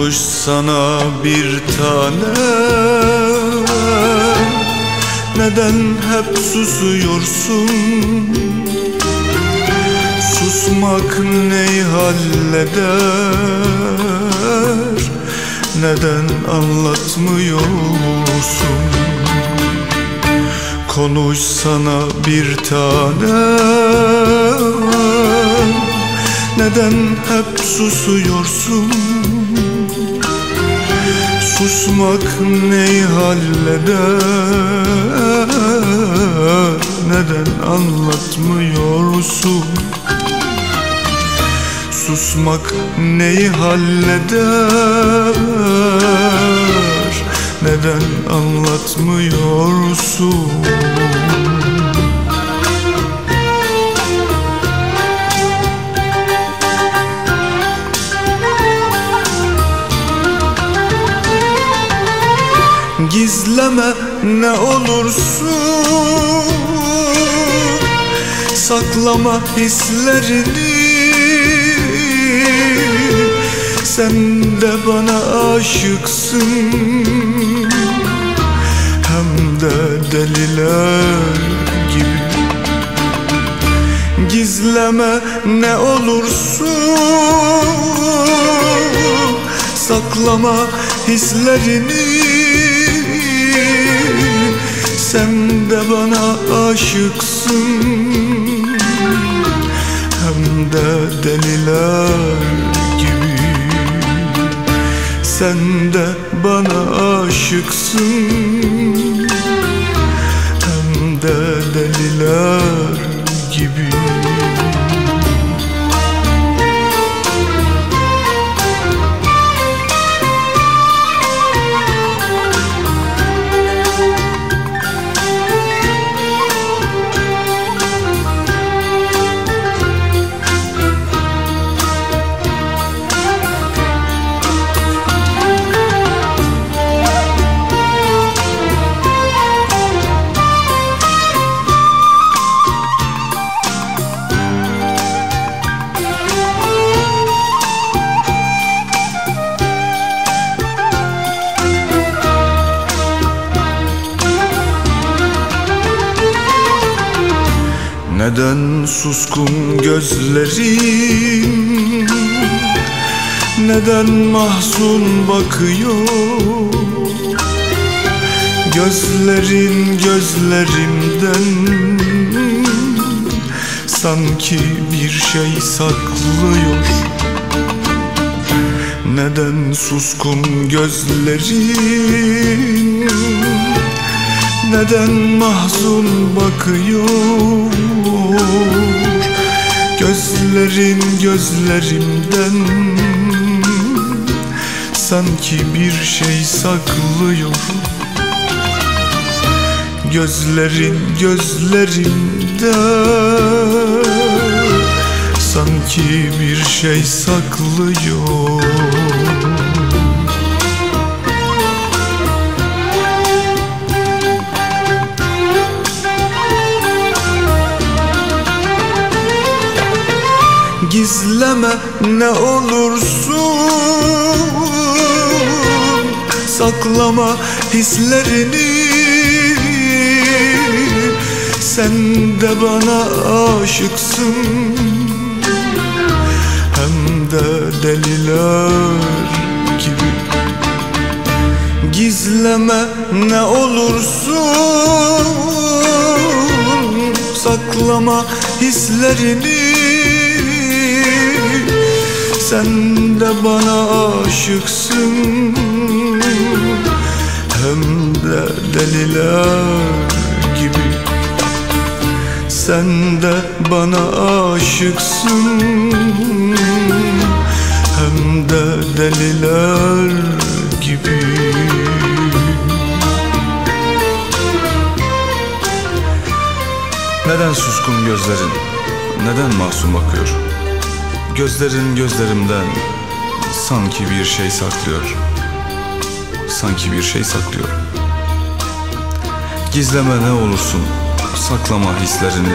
Konuş sana bir tane. Neden hep susuyorsun? Susmak neyi halleder? Neden anlatmıyorsun? Konuş sana bir tane. Neden hep susuyorsun Susmak neyi halleder Neden anlatmıyorsun Susmak neyi halleder Neden anlatmıyorsun Gizleme ne olursun. Saklama hislerini. Sen de bana aşıksın. Hem de deliler gibi. Gizleme ne olursun. Saklama hislerini aşıksın. Hem de deliler gibi. Sen de bana aşıksın. Hem de deliler gibi Neden suskun gözlerim Neden mahzun bakıyor? Gözlerin gözlerimden Sanki bir şey saklıyor. Neden suskun gözlerin Neden mahzun bakıyor? Gözlerin gözlerimden Sanki bir şey saklıyor. Gözlerin gözlerimden Sanki bir şey saklıyor Gizleme ne olursun. Saklama hislerini. Sen de bana aşıksın. Hem de deliler gibi. Gizleme ne olursun. Saklama hislerini sen de bana aşıksın Hem de deliler gibi Sen de bana aşıksın Hem de deliler gibi Neden suskun gözlerin? Neden masum bakıyor? Gözlerin gözlerimden sanki bir şey saklıyor. Sanki bir şey saklıyor. Gizleme ne olursun, saklama hislerini.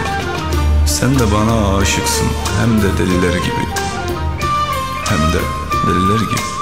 Sen de bana aşıksın hem de deliler gibi. Hem de deliler gibi.